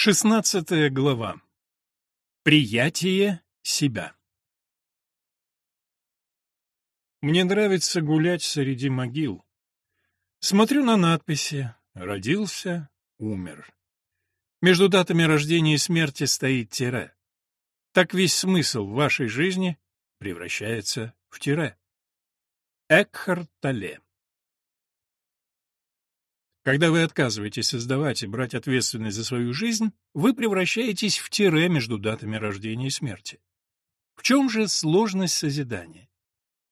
Шестнадцатая глава. Приятие себя. Мне нравится гулять среди могил. Смотрю на надписи «Родился, умер». Между датами рождения и смерти стоит тире. Так весь смысл вашей жизни превращается в тире. Экхарт Толле когда вы отказываетесь создавать и брать ответственность за свою жизнь, вы превращаетесь в тире между датами рождения и смерти. В чем же сложность созидания?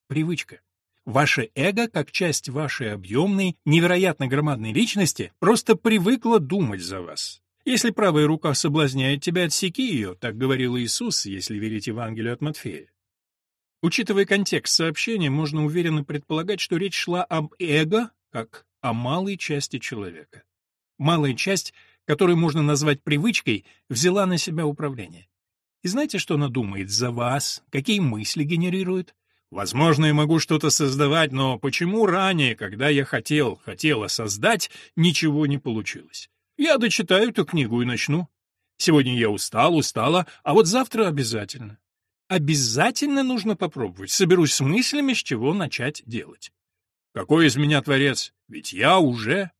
Привычка. Ваше эго, как часть вашей объемной, невероятно громадной личности, просто привыкло думать за вас. Если правая рука соблазняет тебя, отсеки ее, так говорил Иисус, если верить Евангелию от Матфея. Учитывая контекст сообщения, можно уверенно предполагать, что речь шла об эго как о малой части человека. Малая часть, которую можно назвать привычкой, взяла на себя управление. И знаете, что она думает за вас, какие мысли генерирует? Возможно, я могу что-то создавать, но почему ранее, когда я хотел, хотела создать, ничего не получилось? Я дочитаю эту книгу и начну. Сегодня я устал, устала, а вот завтра обязательно. Обязательно нужно попробовать. Соберусь с мыслями, с чего начать делать. Какой из меня творец? Ведь я уже...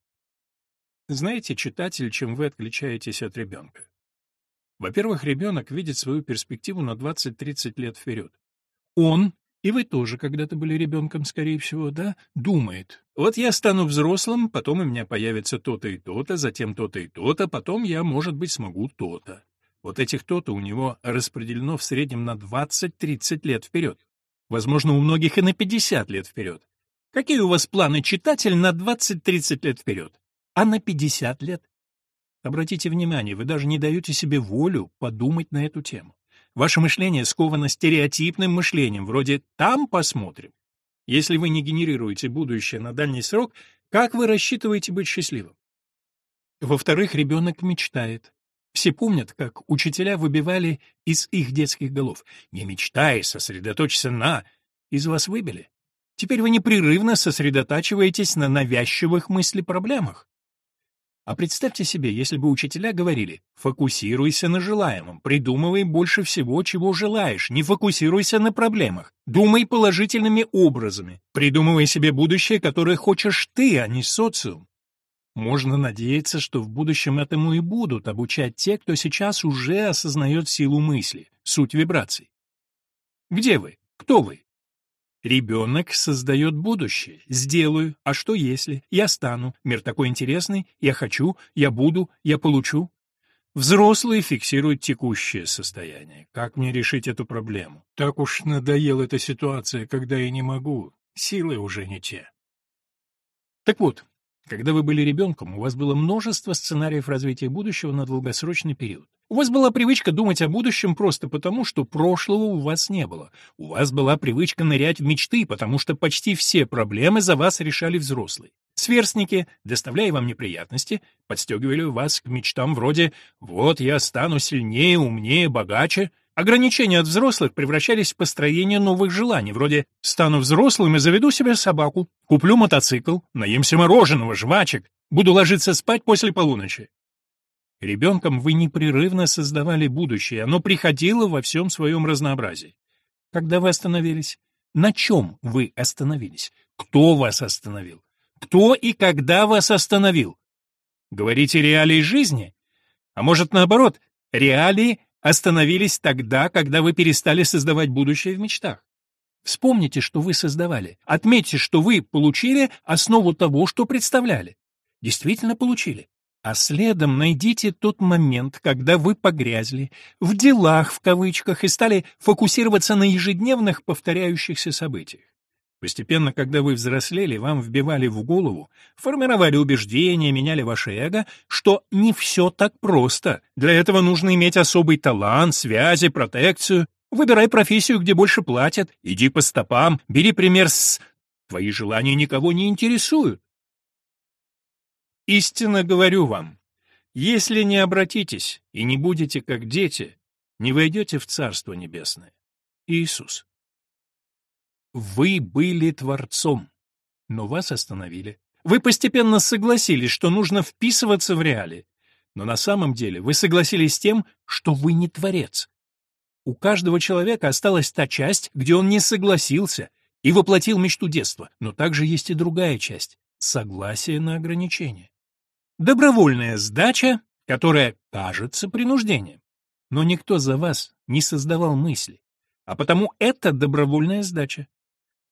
Знаете, читатель, чем вы отличаетесь от ребенка? Во-первых, ребенок видит свою перспективу на 20-30 лет вперед. Он, и вы тоже когда-то были ребенком, скорее всего, да, думает. Вот я стану взрослым, потом у меня появится то-то и то-то, затем то-то и то-то, потом я, может быть, смогу то-то. Вот этих то-то у него распределено в среднем на 20-30 лет вперед. Возможно, у многих и на 50 лет вперед. Какие у вас планы, читатель, на 20-30 лет вперед? А на 50 лет? Обратите внимание, вы даже не даете себе волю подумать на эту тему. Ваше мышление сковано стереотипным мышлением, вроде «там посмотрим». Если вы не генерируете будущее на дальний срок, как вы рассчитываете быть счастливым? Во-вторых, ребенок мечтает. Все помнят, как учителя выбивали из их детских голов. «Не мечтай, сосредоточься на...» Из вас выбили. Теперь вы непрерывно сосредотачиваетесь на навязчивых мыслепроблемах. А представьте себе, если бы учителя говорили «фокусируйся на желаемом, придумывай больше всего, чего желаешь, не фокусируйся на проблемах, думай положительными образами, придумывай себе будущее, которое хочешь ты, а не социум». Можно надеяться, что в будущем этому и будут обучать те, кто сейчас уже осознает силу мысли, суть вибраций. Где вы? Кто вы? Ребенок создает будущее. Сделаю. А что если? Я стану. Мир такой интересный. Я хочу. Я буду. Я получу. Взрослые фиксируют текущее состояние. Как мне решить эту проблему? Так уж надоела эта ситуация, когда я не могу. Силы уже не те. Так вот, когда вы были ребенком, у вас было множество сценариев развития будущего на долгосрочный период. У вас была привычка думать о будущем просто потому, что прошлого у вас не было. У вас была привычка нырять в мечты, потому что почти все проблемы за вас решали взрослые. Сверстники, доставляя вам неприятности, подстегивали вас к мечтам вроде «вот я стану сильнее, умнее, богаче», Ограничения от взрослых превращались в построение новых желаний, вроде «стану взрослым и заведу себе собаку, куплю мотоцикл, наемся мороженого, жвачек, буду ложиться спать после полуночи». Ребенком вы непрерывно создавали будущее, оно приходило во всем своем разнообразии. Когда вы остановились? На чем вы остановились? Кто вас остановил? Кто и когда вас остановил? Говорите реалии жизни? А может, наоборот, реалии остановились тогда, когда вы перестали создавать будущее в мечтах. Вспомните, что вы создавали. Отметьте, что вы получили основу того, что представляли. Действительно получили. А следом найдите тот момент, когда вы погрязли в делах в кавычках и стали фокусироваться на ежедневных повторяющихся событиях. Постепенно, когда вы взрослели, вам вбивали в голову, формировали убеждения, меняли ваше эго, что не все так просто. Для этого нужно иметь особый талант, связи, протекцию. Выбирай профессию, где больше платят, иди по стопам, бери пример с... Твои желания никого не интересуют. Истинно говорю вам, если не обратитесь и не будете как дети, не войдете в Царство Небесное. Иисус. Вы были творцом, но вас остановили. Вы постепенно согласились, что нужно вписываться в реалии. Но на самом деле вы согласились с тем, что вы не творец. У каждого человека осталась та часть, где он не согласился и воплотил мечту детства, но также есть и другая часть — согласие на ограничение. Добровольная сдача, которая кажется принуждением. Но никто за вас не создавал мысли, а потому это добровольная сдача.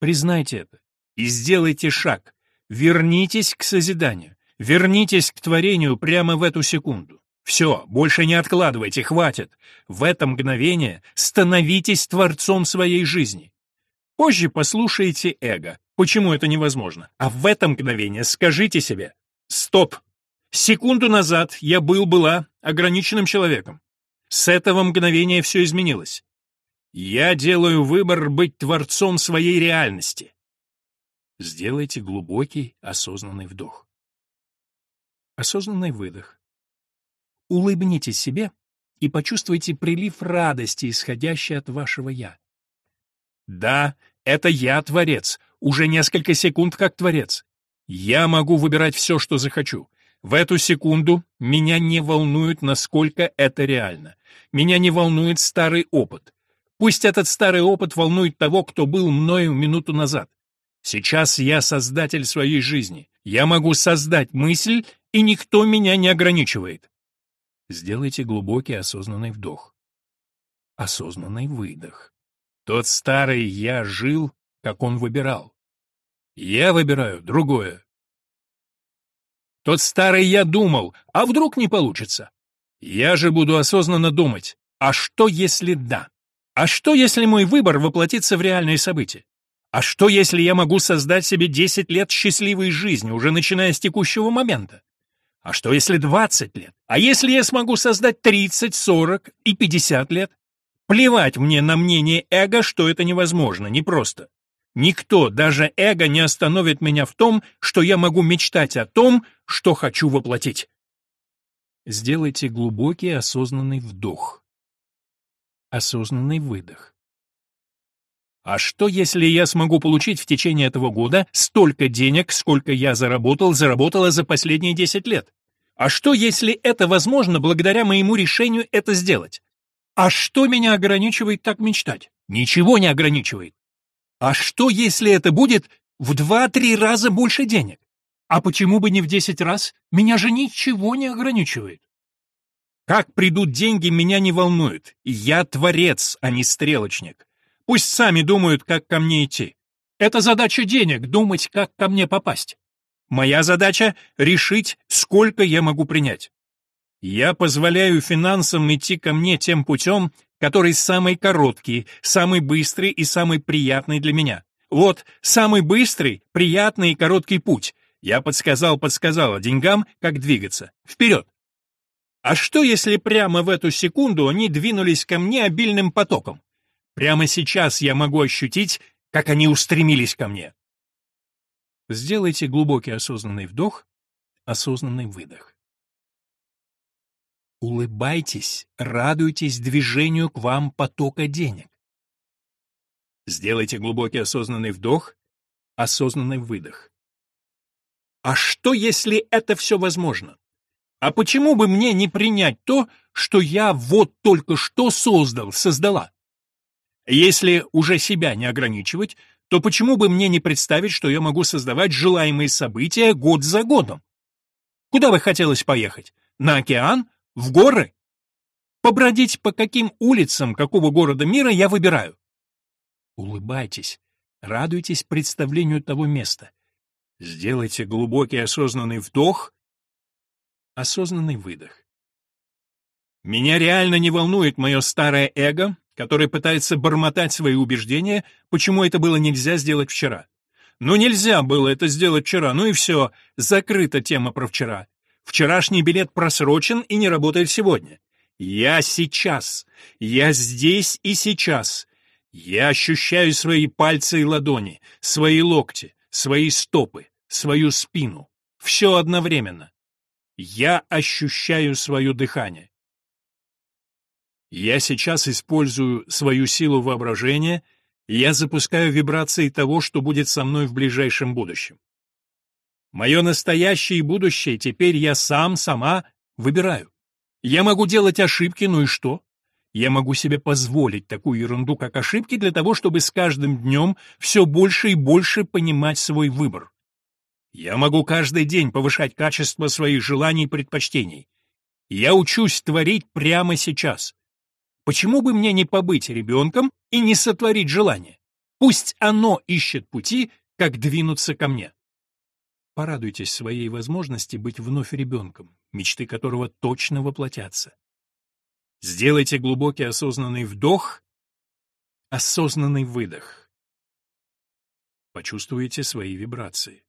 Признайте это и сделайте шаг. Вернитесь к созиданию, вернитесь к творению прямо в эту секунду. Все, больше не откладывайте, хватит. В это мгновение становитесь творцом своей жизни. Позже послушайте эго, почему это невозможно. А в это мгновение скажите себе «Стоп! Секунду назад я был-была ограниченным человеком. С этого мгновения все изменилось. Я делаю выбор быть творцом своей реальности. Сделайте глубокий, осознанный вдох. Осознанный выдох. Улыбнитесь себе и почувствуйте прилив радости, исходящий от вашего «я». Да, это я творец, уже несколько секунд как творец. Я могу выбирать все, что захочу. В эту секунду меня не волнует, насколько это реально. Меня не волнует старый опыт. Пусть этот старый опыт волнует того, кто был мною минуту назад. Сейчас я создатель своей жизни. Я могу создать мысль, и никто меня не ограничивает. Сделайте глубокий осознанный вдох. Осознанный выдох. Тот старый я жил, как он выбирал. Я выбираю другое. Тот старый я думал, а вдруг не получится? Я же буду осознанно думать, а что если да? А что если мой выбор воплотится в реальные события? А что если я могу создать себе 10 лет счастливой жизни, уже начиная с текущего момента? А что если 20 лет? А если я смогу создать 30, 40 и 50 лет? Плевать мне на мнение эго, что это невозможно, непросто. Никто, даже эго, не остановит меня в том, что я могу мечтать о том, что хочу воплотить. Сделайте глубокий осознанный вдох. Осознанный выдох. А что, если я смогу получить в течение этого года столько денег, сколько я заработал, заработала за последние 10 лет? А что, если это возможно благодаря моему решению это сделать? А что меня ограничивает так мечтать? Ничего не ограничивает. А что, если это будет в два-три раза больше денег? А почему бы не в десять раз? Меня же ничего не ограничивает. Как придут деньги, меня не волнует. Я творец, а не стрелочник. Пусть сами думают, как ко мне идти. Это задача денег — думать, как ко мне попасть. Моя задача — решить, сколько я могу принять. Я позволяю финансам идти ко мне тем путем, который самый короткий, самый быстрый и самый приятный для меня. Вот самый быстрый, приятный и короткий путь. Я подсказал-подсказал деньгам, как двигаться. Вперед! А что, если прямо в эту секунду они двинулись ко мне обильным потоком? Прямо сейчас я могу ощутить, как они устремились ко мне. Сделайте глубокий осознанный вдох, осознанный выдох. Улыбайтесь, радуйтесь движению к вам потока денег. Сделайте глубокий осознанный вдох, осознанный выдох. А что, если это все возможно? А почему бы мне не принять то, что я вот только что создал, создала? Если уже себя не ограничивать, то почему бы мне не представить, что я могу создавать желаемые события год за годом? Куда бы хотелось поехать? На океан? В горы? Побродить по каким улицам какого города мира я выбираю? Улыбайтесь, радуйтесь представлению того места. Сделайте глубокий осознанный вдох, осознанный выдох. Меня реально не волнует мое старое эго, которое пытается бормотать свои убеждения, почему это было нельзя сделать вчера. Ну нельзя было это сделать вчера, ну и все, закрыта тема про вчера. Вчерашний билет просрочен и не работает сегодня. Я сейчас. Я здесь и сейчас. Я ощущаю свои пальцы и ладони, свои локти, свои стопы, свою спину. Все одновременно. Я ощущаю свое дыхание. Я сейчас использую свою силу воображения, я запускаю вибрации того, что будет со мной в ближайшем будущем. Мое настоящее и будущее теперь я сам, сама выбираю. Я могу делать ошибки, ну и что? Я могу себе позволить такую ерунду, как ошибки, для того, чтобы с каждым днем все больше и больше понимать свой выбор. Я могу каждый день повышать качество своих желаний и предпочтений. Я учусь творить прямо сейчас. Почему бы мне не побыть ребенком и не сотворить желание? Пусть оно ищет пути, как двинуться ко мне. Порадуйтесь своей возможности быть вновь ребенком, мечты которого точно воплотятся. Сделайте глубокий осознанный вдох, осознанный выдох. Почувствуйте свои вибрации.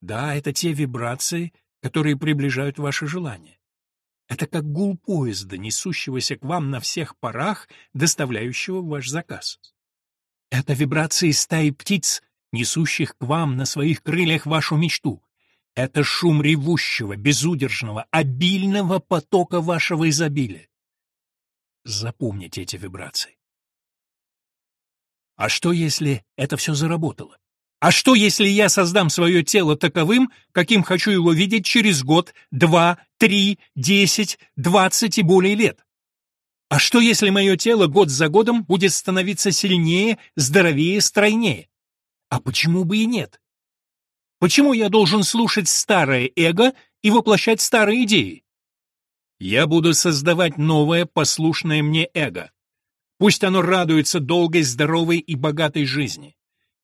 Да, это те вибрации, которые приближают ваши желания. Это как гул поезда, несущегося к вам на всех парах, доставляющего ваш заказ. Это вибрации стаи птиц, несущих к вам на своих крыльях вашу мечту. Это шум ревущего, безудержного, обильного потока вашего изобилия. Запомните эти вибрации. А что, если это все заработало? А что, если я создам свое тело таковым, каким хочу его видеть через год, два, три, десять, двадцать и более лет? А что, если мое тело год за годом будет становиться сильнее, здоровее, стройнее? А почему бы и нет? Почему я должен слушать старое эго и воплощать старые идеи? Я буду создавать новое, послушное мне эго. Пусть оно радуется долгой, здоровой и богатой жизни.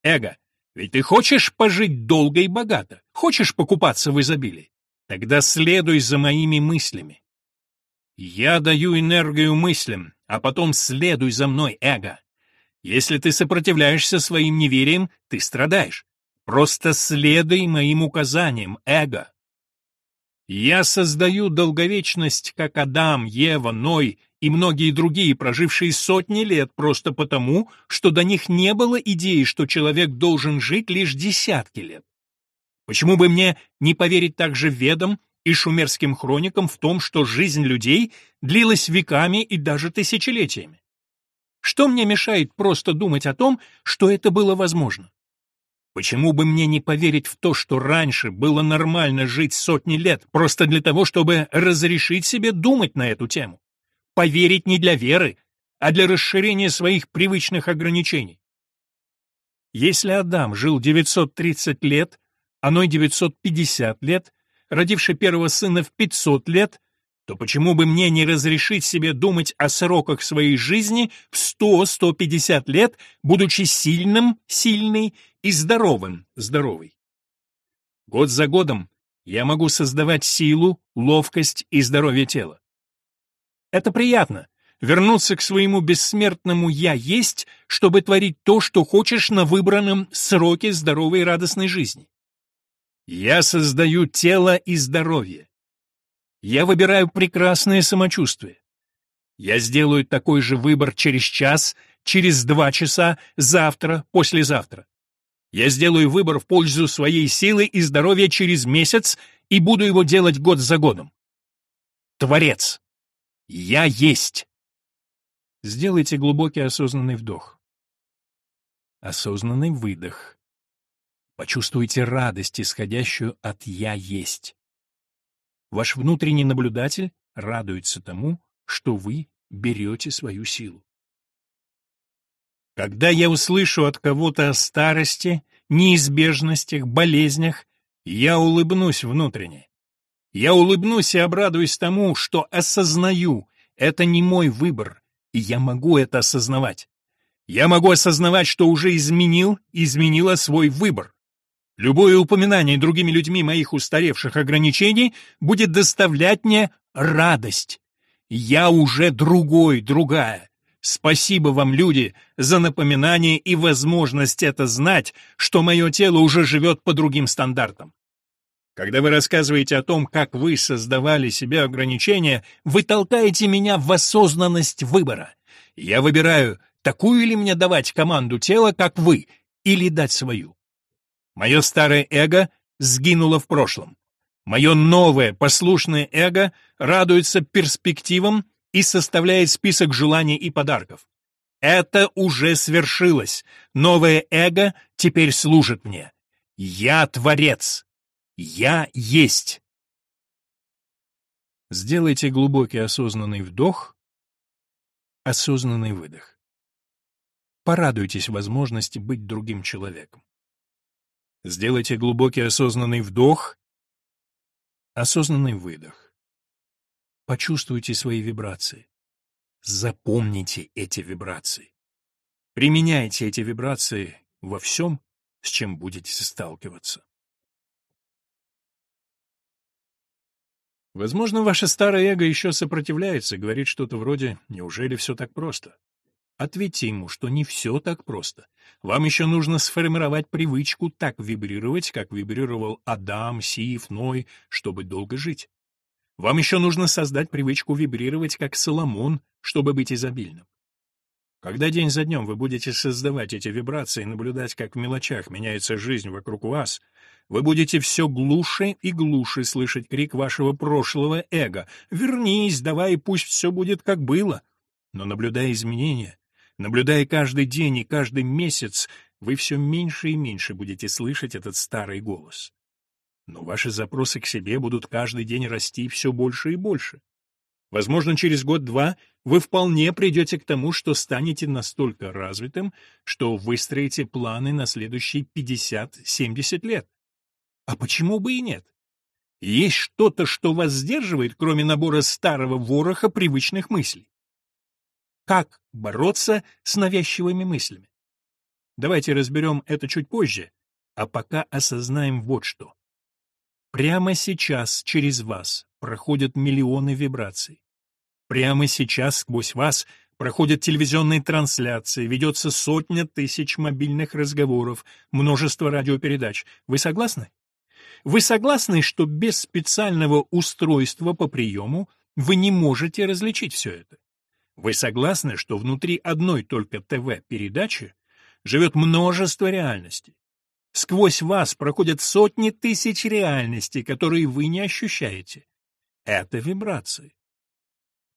Эго, ведь ты хочешь пожить долго и богато, хочешь покупаться в изобилии? Тогда следуй за моими мыслями. Я даю энергию мыслям, а потом следуй за мной, эго. Если ты сопротивляешься своим невериям, ты страдаешь. Просто следуй моим указаниям, эго. Я создаю долговечность, как Адам, Ева, Ной и многие другие, прожившие сотни лет просто потому, что до них не было идеи, что человек должен жить лишь десятки лет. Почему бы мне не поверить также ведам и шумерским хроникам в том, что жизнь людей длилась веками и даже тысячелетиями? Что мне мешает просто думать о том, что это было возможно? Почему бы мне не поверить в то, что раньше было нормально жить сотни лет, просто для того, чтобы разрешить себе думать на эту тему? Поверить не для веры, а для расширения своих привычных ограничений. Если Адам жил 930 лет, а Ной 950 лет, родивший первого сына в 500 лет, то почему бы мне не разрешить себе думать о сроках своей жизни в 100-150 лет, будучи сильным, сильный и здоровым, здоровый? Год за годом я могу создавать силу, ловкость и здоровье тела. Это приятно — вернуться к своему бессмертному «я есть», чтобы творить то, что хочешь на выбранном сроке здоровой и радостной жизни. Я создаю тело и здоровье. Я выбираю прекрасное самочувствие. Я сделаю такой же выбор через час, через два часа, завтра, послезавтра. Я сделаю выбор в пользу своей силы и здоровья через месяц и буду его делать год за годом. Творец. Я есть. Сделайте глубокий осознанный вдох. Осознанный выдох. Почувствуйте радость, исходящую от «я есть». Ваш внутренний наблюдатель радуется тому, что вы берете свою силу. Когда я услышу от кого-то о старости, неизбежностях, болезнях, я улыбнусь внутренне. Я улыбнусь и обрадуюсь тому, что осознаю, это не мой выбор, и я могу это осознавать. Я могу осознавать, что уже изменил, изменила свой выбор. Любое упоминание другими людьми моих устаревших ограничений будет доставлять мне радость. Я уже другой, другая. Спасибо вам, люди, за напоминание и возможность это знать, что мое тело уже живет по другим стандартам. Когда вы рассказываете о том, как вы создавали себе ограничения, вы толкаете меня в осознанность выбора. Я выбираю, такую ли мне давать команду тела, как вы, или дать свою. Мое старое эго сгинуло в прошлом. Мое новое, послушное эго радуется перспективам и составляет список желаний и подарков. Это уже свершилось. Новое эго теперь служит мне. Я творец. Я есть. Сделайте глубокий осознанный вдох, осознанный выдох. Порадуйтесь возможности быть другим человеком. Сделайте глубокий осознанный вдох, осознанный выдох. Почувствуйте свои вибрации. Запомните эти вибрации. Применяйте эти вибрации во всем, с чем будете сталкиваться. Возможно, ваше старое эго еще сопротивляется, говорит что-то вроде «Неужели все так просто?». Ответьте ему, что не все так просто. Вам еще нужно сформировать привычку так вибрировать, как вибрировал Адам, Сиев, Ной, чтобы долго жить. Вам еще нужно создать привычку вибрировать, как Соломон, чтобы быть изобильным. Когда день за днем вы будете создавать эти вибрации и наблюдать, как в мелочах меняется жизнь вокруг вас, вы будете все глуше и глуше слышать крик вашего прошлого эго «Вернись, давай, пусть все будет как было». Но наблюдая изменения, наблюдая каждый день и каждый месяц, вы все меньше и меньше будете слышать этот старый голос. Но ваши запросы к себе будут каждый день расти все больше и больше. Возможно, через год-два вы вполне придете к тому, что станете настолько развитым, что выстроите планы на следующие 50-70 лет. А почему бы и нет? Есть что-то, что вас сдерживает, кроме набора старого вороха привычных мыслей. Как бороться с навязчивыми мыслями? Давайте разберем это чуть позже, а пока осознаем вот что. Прямо сейчас через вас проходят миллионы вибраций. Прямо сейчас сквозь вас проходят телевизионные трансляции, ведется сотня тысяч мобильных разговоров, множество радиопередач. Вы согласны? Вы согласны, что без специального устройства по приему вы не можете различить все это? Вы согласны, что внутри одной только ТВ-передачи живет множество реальностей? Сквозь вас проходят сотни тысяч реальностей, которые вы не ощущаете. Это вибрации.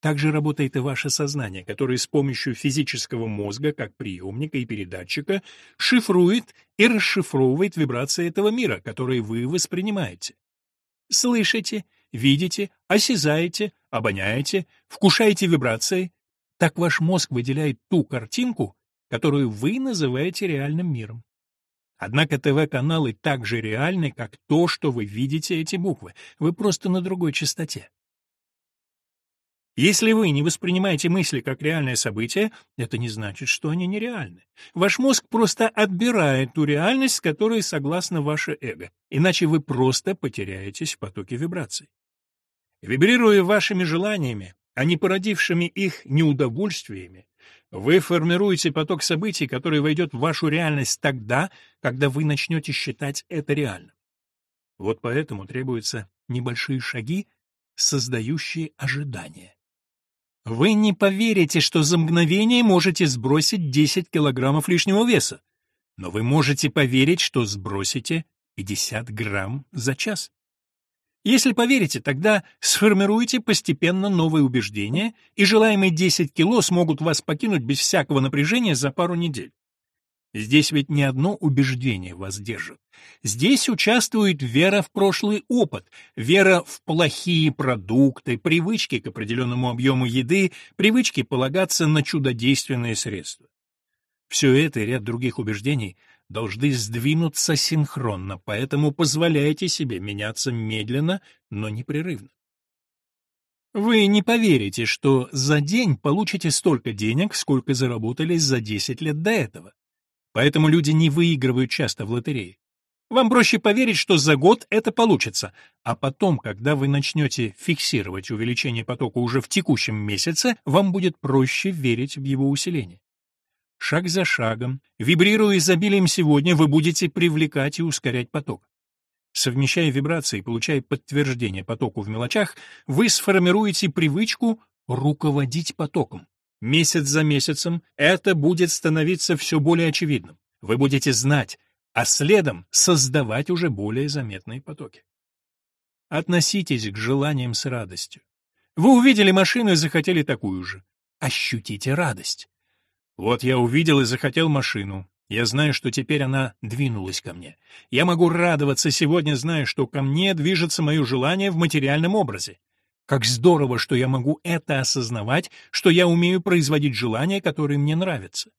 Также работает и ваше сознание, которое с помощью физического мозга, как приемника и передатчика, шифрует и расшифровывает вибрации этого мира, которые вы воспринимаете. Слышите, видите, осязаете, обоняете, вкушаете вибрации. Так ваш мозг выделяет ту картинку, которую вы называете реальным миром. Однако ТВ-каналы так же реальны, как то, что вы видите эти буквы, вы просто на другой частоте. Если вы не воспринимаете мысли как реальное событие, это не значит, что они нереальны. Ваш мозг просто отбирает ту реальность, с которой согласно ваше эго, иначе вы просто потеряетесь в потоке вибраций. Вибрируя вашими желаниями, а не породившими их неудовольствиями, вы формируете поток событий, который войдет в вашу реальность тогда, когда вы начнете считать это реальным. Вот поэтому требуются небольшие шаги, создающие ожидания. Вы не поверите, что за мгновение можете сбросить 10 килограммов лишнего веса, но вы можете поверить, что сбросите 50 грамм за час. Если поверите, тогда сформируйте постепенно новые убеждения, и желаемые 10 кило смогут вас покинуть без всякого напряжения за пару недель. Здесь ведь не одно убеждение вас держит. Здесь участвует вера в прошлый опыт, вера в плохие продукты, привычки к определенному объему еды, привычки полагаться на чудодейственные средства. Все это и ряд других убеждений должны сдвинуться синхронно, поэтому позволяйте себе меняться медленно, но непрерывно. Вы не поверите, что за день получите столько денег, сколько заработали за 10 лет до этого. Поэтому люди не выигрывают часто в лотерее. Вам проще поверить, что за год это получится, а потом, когда вы начнете фиксировать увеличение потока уже в текущем месяце, вам будет проще верить в его усиление. Шаг за шагом, вибрируя изобилием сегодня, вы будете привлекать и ускорять поток. Совмещая вибрации и получая подтверждение потоку в мелочах, вы сформируете привычку руководить потоком. Месяц за месяцем это будет становиться все более очевидным. Вы будете знать, а следом создавать уже более заметные потоки. Относитесь к желаниям с радостью. Вы увидели машину и захотели такую же. Ощутите радость. Вот я увидел и захотел машину. Я знаю, что теперь она двинулась ко мне. Я могу радоваться сегодня, зная, что ко мне движется мое желание в материальном образе. Как здорово, что я могу это осознавать, что я умею производить желания, которые мне нравятся.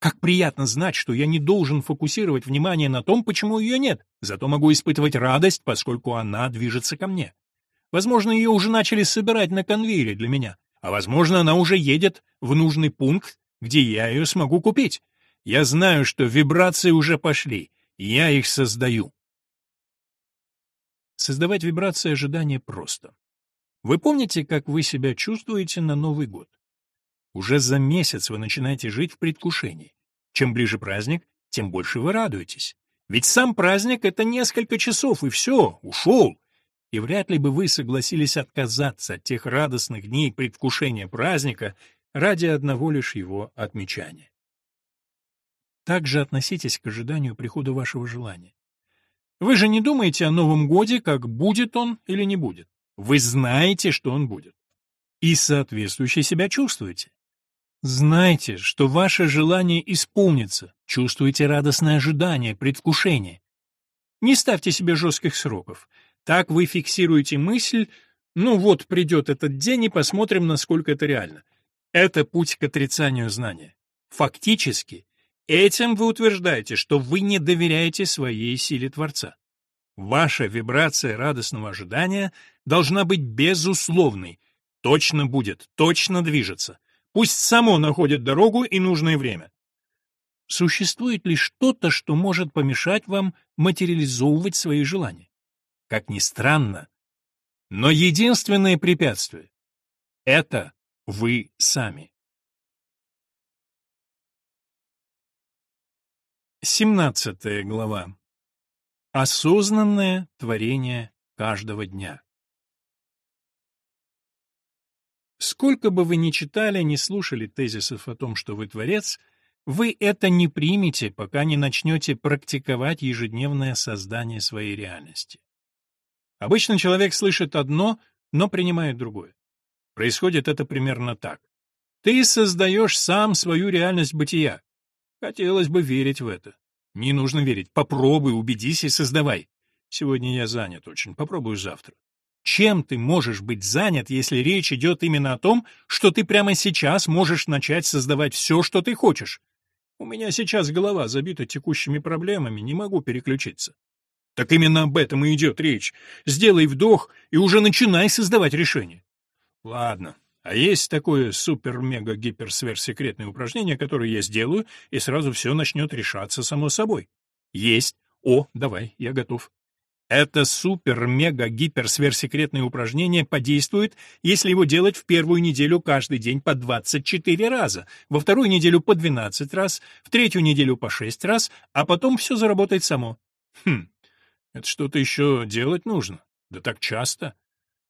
Как приятно знать, что я не должен фокусировать внимание на том, почему ее нет, зато могу испытывать радость, поскольку она движется ко мне. Возможно, ее уже начали собирать на конвейере для меня, а возможно, она уже едет в нужный пункт, где я ее смогу купить. Я знаю, что вибрации уже пошли, я их создаю. Создавать вибрации ожидания просто. Вы помните, как вы себя чувствуете на Новый год? Уже за месяц вы начинаете жить в предвкушении. Чем ближе праздник, тем больше вы радуетесь. Ведь сам праздник — это несколько часов, и все, ушел. И вряд ли бы вы согласились отказаться от тех радостных дней предвкушения праздника ради одного лишь его отмечания. Также относитесь к ожиданию прихода вашего желания. Вы же не думаете о Новом Годе, как будет он или не будет. Вы знаете, что он будет. И соответствующе себя чувствуете. Знайте, что ваше желание исполнится, чувствуете радостное ожидание, предвкушение. Не ставьте себе жестких сроков. Так вы фиксируете мысль, ну вот придет этот день и посмотрим, насколько это реально. Это путь к отрицанию знания. Фактически, этим вы утверждаете, что вы не доверяете своей силе Творца. Ваша вибрация радостного ожидания должна быть безусловной. Точно будет, точно движется. Пусть само находит дорогу и нужное время. Существует ли что-то, что может помешать вам материализовывать свои желания? Как ни странно, но единственное препятствие — это вы сами. 17 глава. Осознанное творение каждого дня. Сколько бы вы ни читали, ни слушали тезисов о том, что вы творец, вы это не примете, пока не начнете практиковать ежедневное создание своей реальности. Обычно человек слышит одно, но принимает другое. Происходит это примерно так. Ты создаешь сам свою реальность бытия. Хотелось бы верить в это. Не нужно верить. Попробуй, убедись и создавай. Сегодня я занят очень. Попробую завтра. Чем ты можешь быть занят, если речь идет именно о том, что ты прямо сейчас можешь начать создавать все, что ты хочешь? У меня сейчас голова забита текущими проблемами, не могу переключиться. Так именно об этом и идет речь. Сделай вдох и уже начинай создавать решение. Ладно, а есть такое супер-мега-гипер-сверхсекретное упражнение, которое я сделаю, и сразу все начнет решаться само собой. Есть. О, давай, я готов. Это супер-мега-гипер-сверхсекретное упражнение подействует, если его делать в первую неделю каждый день по 24 раза, во вторую неделю по 12 раз, в третью неделю по 6 раз, а потом все заработает само. Хм, это что-то еще делать нужно. Да так часто.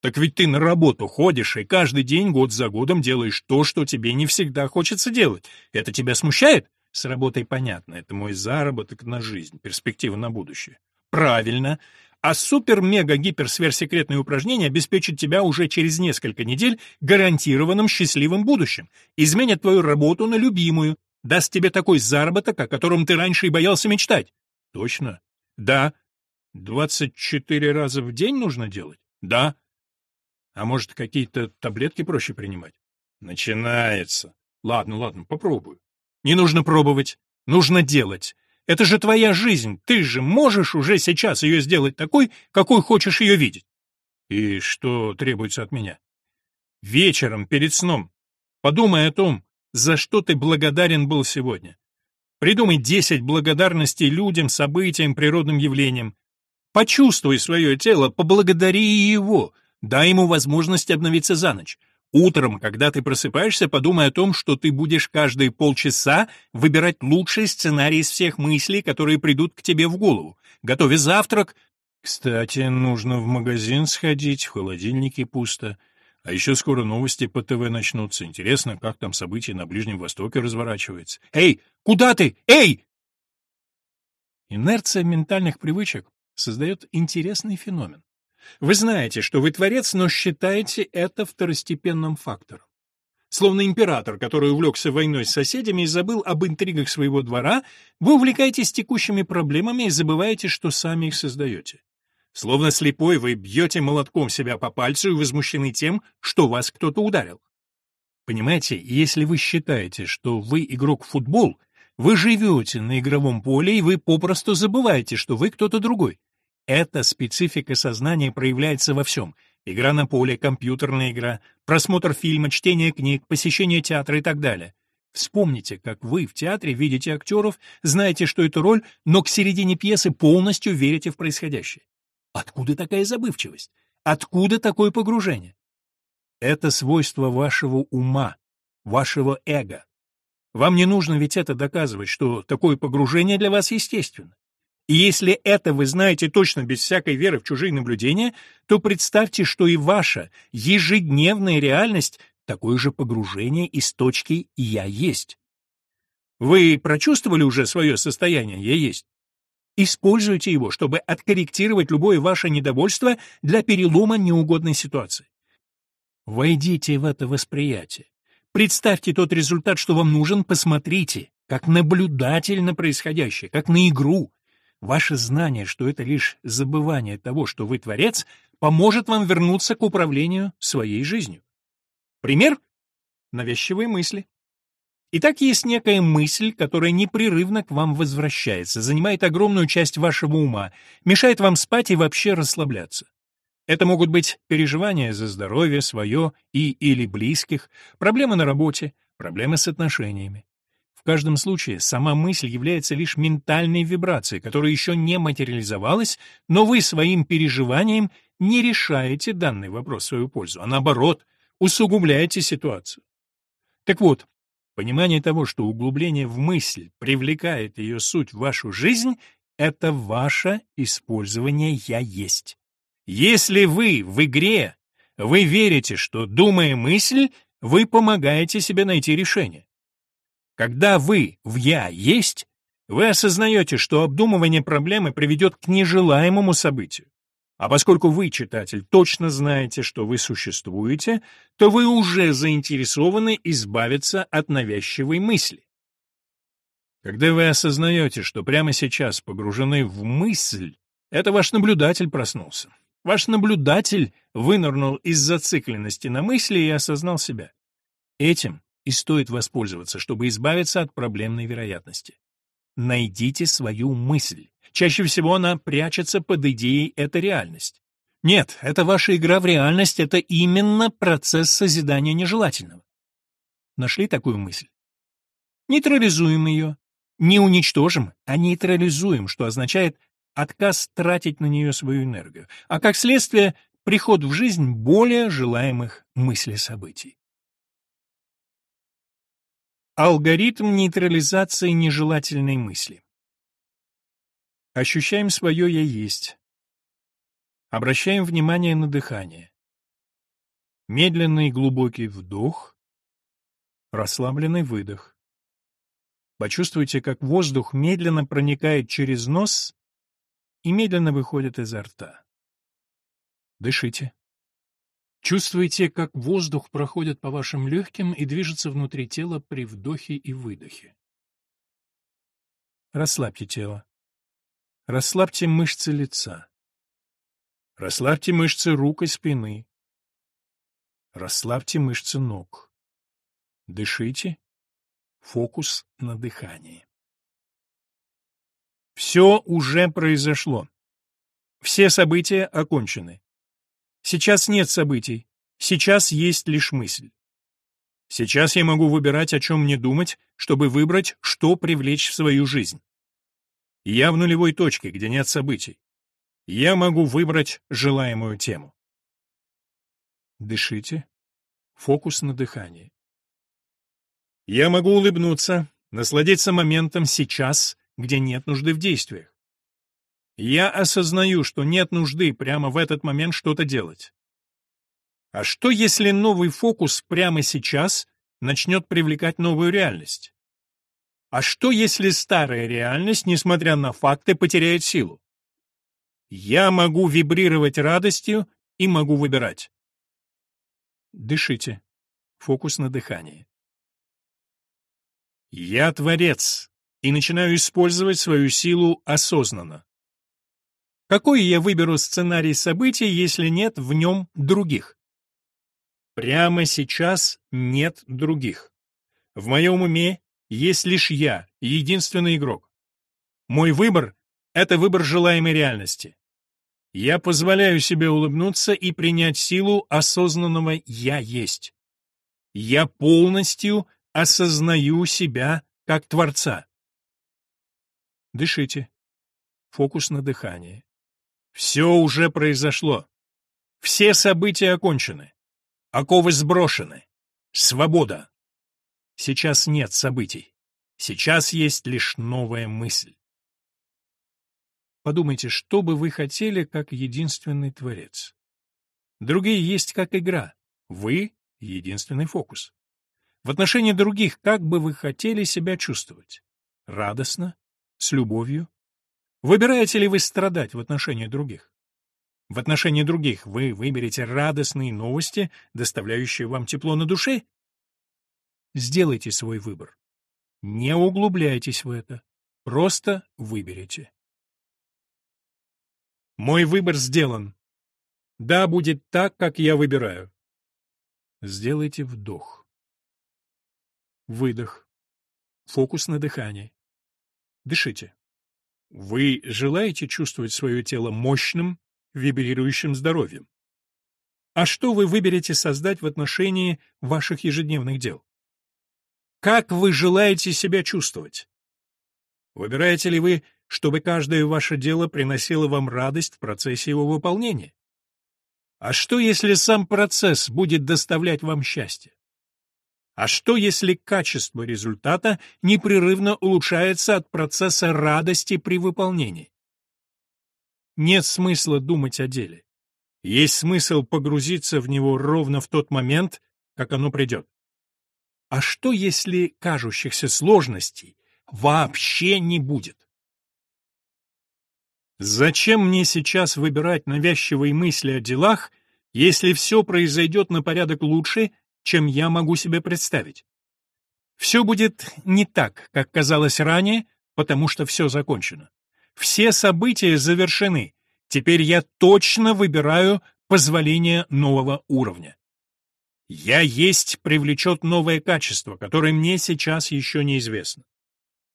Так ведь ты на работу ходишь и каждый день год за годом делаешь то, что тебе не всегда хочется делать. Это тебя смущает? С работой понятно, это мой заработок на жизнь, перспектива на будущее. Правильно. А супер-мега-гипер-сверхсекретное упражнение обеспечит тебя уже через несколько недель гарантированным счастливым будущим, изменит твою работу на любимую, даст тебе такой заработок, о котором ты раньше и боялся мечтать. Точно? Да. 24 раза в день нужно делать? Да. А может, какие-то таблетки проще принимать? Начинается. Ладно, ладно, попробую. Не нужно пробовать, нужно делать. Это же твоя жизнь, ты же можешь уже сейчас ее сделать такой, какой хочешь ее видеть. И что требуется от меня? Вечером, перед сном, подумай о том, за что ты благодарен был сегодня. Придумай десять благодарностей людям, событиям, природным явлениям. Почувствуй свое тело, поблагодари его, Дай ему возможность обновиться за ночь. Утром, когда ты просыпаешься, подумай о том, что ты будешь каждые полчаса выбирать лучший сценарий из всех мыслей, которые придут к тебе в голову. Готовя завтрак. Кстати, нужно в магазин сходить, в холодильнике пусто. А еще скоро новости по ТВ начнутся. Интересно, как там события на Ближнем Востоке разворачиваются. Эй, куда ты? Эй! Инерция ментальных привычек создает интересный феномен. Вы знаете, что вы творец, но считаете это второстепенным фактором. Словно император, который увлекся войной с соседями и забыл об интригах своего двора, вы увлекаетесь текущими проблемами и забываете, что сами их создаете. Словно слепой вы бьете молотком себя по пальцу и возмущены тем, что вас кто-то ударил. Понимаете, если вы считаете, что вы игрок в футбол, вы живете на игровом поле, и вы попросту забываете, что вы кто-то другой. Эта специфика сознания проявляется во всем. Игра на поле, компьютерная игра, просмотр фильма, чтение книг, посещение театра и так далее. Вспомните, как вы в театре видите актеров, знаете, что это роль, но к середине пьесы полностью верите в происходящее. Откуда такая забывчивость? Откуда такое погружение? Это свойство вашего ума, вашего эго. Вам не нужно ведь это доказывать, что такое погружение для вас естественно. И если это вы знаете точно без всякой веры в чужие наблюдения, то представьте, что и ваша ежедневная реальность такое же погружение из точки «я есть». Вы прочувствовали уже свое состояние «я есть»? Используйте его, чтобы откорректировать любое ваше недовольство для перелома неугодной ситуации. Войдите в это восприятие. Представьте тот результат, что вам нужен, посмотрите, как наблюдатель на происходящее, как на игру. Ваше знание, что это лишь забывание того, что вы творец, поможет вам вернуться к управлению своей жизнью. Пример — навязчивые мысли. Итак, есть некая мысль, которая непрерывно к вам возвращается, занимает огромную часть вашего ума, мешает вам спать и вообще расслабляться. Это могут быть переживания за здоровье свое и или близких, проблемы на работе, проблемы с отношениями. В каждом случае сама мысль является лишь ментальной вибрацией, которая еще не материализовалась, но вы своим переживанием не решаете данный вопрос в свою пользу, а наоборот, усугубляете ситуацию. Так вот, Понимание того, что углубление в мысль привлекает ее суть в вашу жизнь, это ваше использование «я есть». Если вы в игре, вы верите, что, думая мысль, вы помогаете себе найти решение. Когда вы в «я есть», вы осознаете, что обдумывание проблемы приведет к нежелаемому событию. А поскольку вы, читатель, точно знаете, что вы существуете, то вы уже заинтересованы избавиться от навязчивой мысли. Когда вы осознаете, что прямо сейчас погружены в мысль, это ваш наблюдатель проснулся. Ваш наблюдатель вынырнул из зацикленности на мысли и осознал себя. Этим и стоит воспользоваться, чтобы избавиться от проблемной вероятности. Найдите свою мысль. Чаще всего она прячется под идеей «это реальность». Нет, это ваша игра в реальность, это именно процесс созидания нежелательного. Нашли такую мысль? Нейтрализуем ее. Не уничтожим, а нейтрализуем, что означает отказ тратить на нее свою энергию, а как следствие приход в жизнь более желаемых мыслей событий. Алгоритм нейтрализации нежелательной мысли. Ощущаем свое «я есть». Обращаем внимание на дыхание. Медленный глубокий вдох, расслабленный выдох. Почувствуйте, как воздух медленно проникает через нос и медленно выходит изо рта. Дышите. Чувствуйте, как воздух проходит по вашим легким и движется внутри тела при вдохе и выдохе. Расслабьте тело. Расслабьте мышцы лица. Расслабьте мышцы рук и спины. Расслабьте мышцы ног. Дышите. Фокус на дыхании. Все уже произошло. Все события окончены. Сейчас нет событий. Сейчас есть лишь мысль. Сейчас я могу выбирать, о чем мне думать, чтобы выбрать, что привлечь в свою жизнь. Я в нулевой точке, где нет событий. Я могу выбрать желаемую тему. Дышите. Фокус на дыхании. Я могу улыбнуться, насладиться моментом сейчас, где нет нужды в действиях. Я осознаю, что нет нужды прямо в этот момент что-то делать. А что, если новый фокус прямо сейчас начнет привлекать новую реальность? А что, если старая реальность, несмотря на факты, потеряет силу? Я могу вибрировать радостью и могу выбирать. Дышите. Фокус на дыхании. Я творец и начинаю использовать свою силу осознанно. Какой я выберу сценарий событий, если нет в нем других? Прямо сейчас нет других. В моем уме есть лишь я, единственный игрок. Мой выбор — это выбор желаемой реальности. Я позволяю себе улыбнуться и принять силу осознанного «я есть». Я полностью осознаю себя как Творца. Дышите. Фокус на дыхании. Все уже произошло. Все события окончены. Оковы сброшены. Свобода. Сейчас нет событий. Сейчас есть лишь новая мысль. Подумайте, что бы вы хотели как единственный творец. Другие есть как игра. Вы — единственный фокус. В отношении других как бы вы хотели себя чувствовать? Радостно? С любовью? Выбираете ли вы страдать в отношении других? В отношении других вы выберете радостные новости, доставляющие вам тепло на душе? Сделайте свой выбор. Не углубляйтесь в это. Просто выберите. Мой выбор сделан. Да, будет так, как я выбираю. Сделайте вдох. Выдох. Фокус на дыхании. Дышите. Вы желаете чувствовать свое тело мощным, вибрирующим здоровьем? А что вы выберете создать в отношении ваших ежедневных дел? Как вы желаете себя чувствовать? Выбираете ли вы, чтобы каждое ваше дело приносило вам радость в процессе его выполнения? А что, если сам процесс будет доставлять вам счастье? А что, если качество результата непрерывно улучшается от процесса радости при выполнении? Нет смысла думать о деле. Есть смысл погрузиться в него ровно в тот момент, как оно придет. А что, если кажущихся сложностей вообще не будет? Зачем мне сейчас выбирать навязчивые мысли о делах, если все произойдет на порядок лучше, чем я могу себе представить. Все будет не так, как казалось ранее, потому что все закончено. Все события завершены. Теперь я точно выбираю позволение нового уровня. Я есть привлечет новое качество, которое мне сейчас еще неизвестно.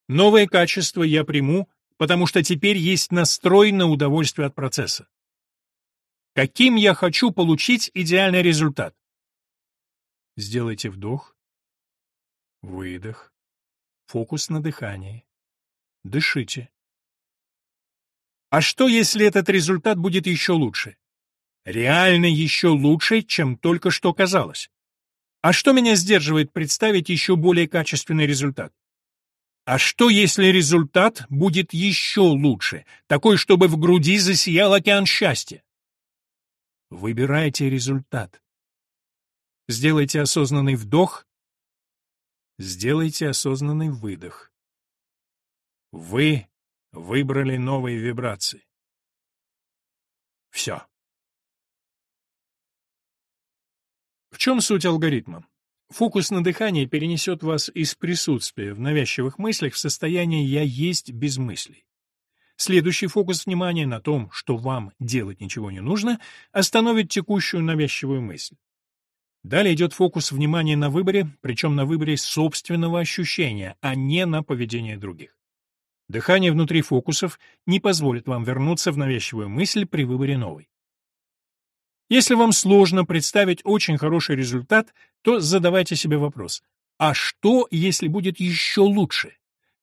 Новое качество я приму, потому что теперь есть настрой на удовольствие от процесса. Каким я хочу получить идеальный результат? Сделайте вдох, выдох, фокус на дыхании. Дышите. А что, если этот результат будет еще лучше? Реально еще лучше, чем только что казалось. А что меня сдерживает представить еще более качественный результат? А что, если результат будет еще лучше, такой, чтобы в груди засиял океан счастья? Выбирайте результат. Сделайте осознанный вдох. Сделайте осознанный выдох. Вы выбрали новые вибрации. Все. В чем суть алгоритма? Фокус на дыхании перенесет вас из присутствия в навязчивых мыслях в состояние «я есть без мыслей». Следующий фокус внимания на том, что вам делать ничего не нужно, остановит текущую навязчивую мысль. Далее идет фокус внимания на выборе, причем на выборе собственного ощущения, а не на поведении других. Дыхание внутри фокусов не позволит вам вернуться в навязчивую мысль при выборе новой. Если вам сложно представить очень хороший результат, то задавайте себе вопрос, а что, если будет еще лучше?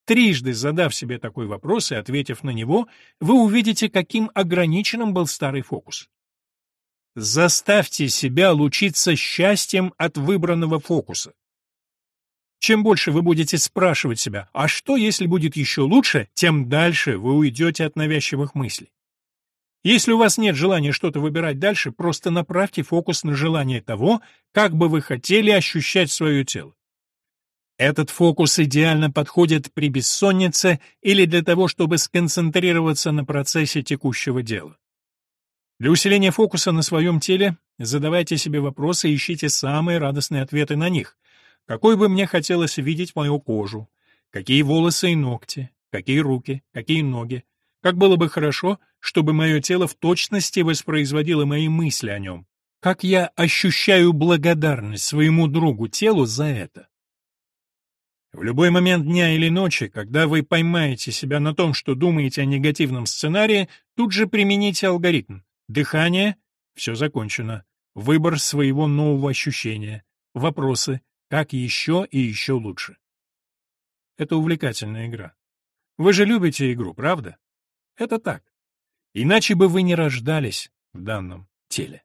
Трижды задав себе такой вопрос и ответив на него, вы увидите, каким ограниченным был старый фокус. Заставьте себя лучиться счастьем от выбранного фокуса. Чем больше вы будете спрашивать себя, а что, если будет еще лучше, тем дальше вы уйдете от навязчивых мыслей. Если у вас нет желания что-то выбирать дальше, просто направьте фокус на желание того, как бы вы хотели ощущать свое тело. Этот фокус идеально подходит при бессоннице или для того, чтобы сконцентрироваться на процессе текущего дела. Для усиления фокуса на своем теле задавайте себе вопросы и ищите самые радостные ответы на них. Какой бы мне хотелось видеть мою кожу? Какие волосы и ногти? Какие руки? Какие ноги? Как было бы хорошо, чтобы мое тело в точности воспроизводило мои мысли о нем. Как я ощущаю благодарность своему другу телу за это. В любой момент дня или ночи, когда вы поймаете себя на том, что думаете о негативном сценарии, тут же примените алгоритм. Дыхание — все закончено. Выбор своего нового ощущения. Вопросы — как еще и еще лучше. Это увлекательная игра. Вы же любите игру, правда? Это так. Иначе бы вы не рождались в данном теле.